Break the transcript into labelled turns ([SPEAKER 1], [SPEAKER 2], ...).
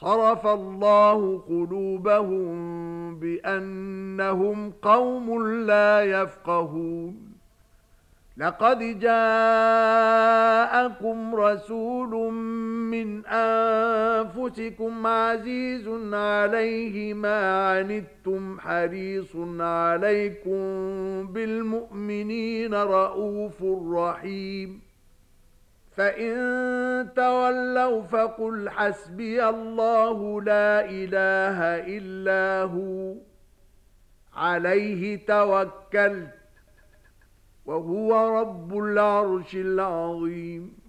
[SPEAKER 1] صَرَفَ اللَّهُ قُلُوبَهُم بِأَنَّهُمْ قَوْمٌ لَّا يَفْقَهُونَ. لقد جاءكم رسول من أنفسكم عزيز عليه ما عنتم حريص عليكم بالمؤمنين رؤوف رحيم. فإن تولوا فقل حسبي الله لا إله إلا هو. عليه توكلت. وهو رب العرش العظيم.